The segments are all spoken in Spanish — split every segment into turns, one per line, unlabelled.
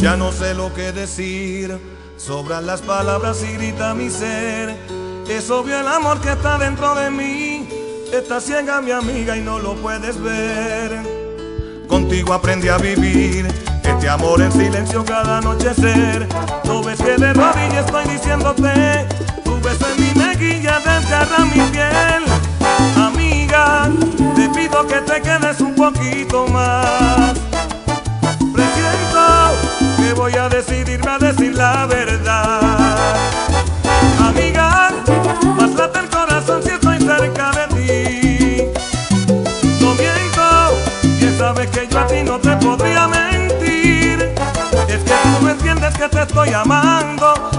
Ya no sé lo que decir, sobran las palabras y grita mi ser. Es obvio el amor que está dentro de mí. Está ciega mi amiga y no lo puedes ver. Contigo aprendí a vivir este amor en silencio cada anochecer. No ves que de rodillas estoy diciéndote. Tu beso en mi mejilla desgarra mi piel. Amiga, te pido que te quedes un poquito más. Presiento que voy a decidirme a decir la verdad. es que te estoy amando.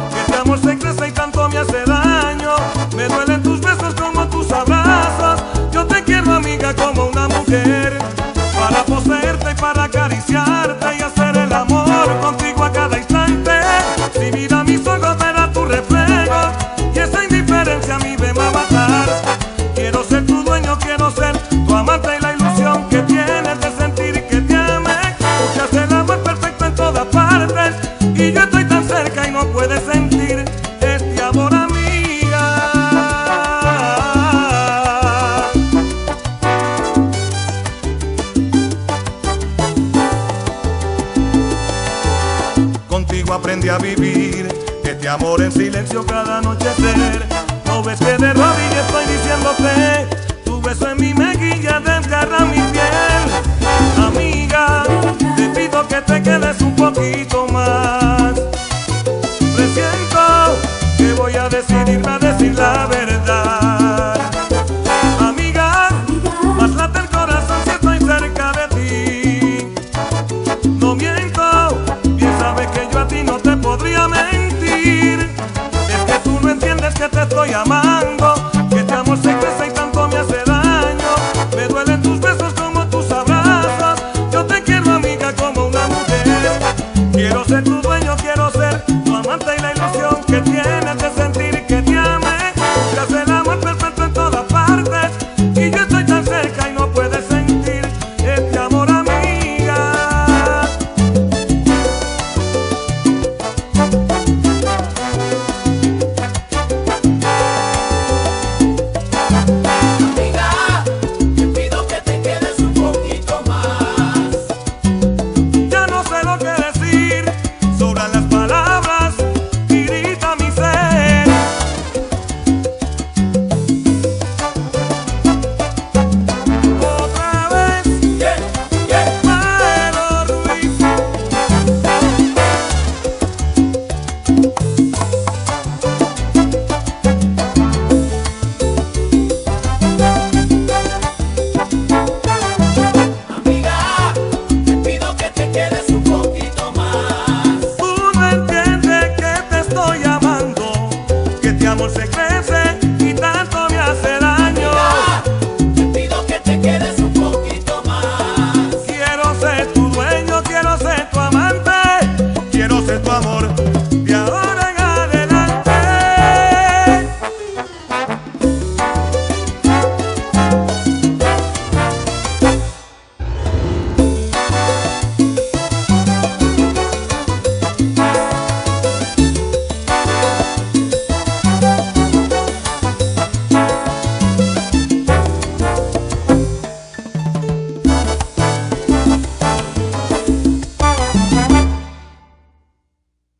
Y yo estoy tan cerca y no puedes sentir este amor a mía. Contigo aprendí a vivir este amor en silencio cada anochecer. No ves que de rodillas estoy diciéndote tu beso en siento que voy a decidir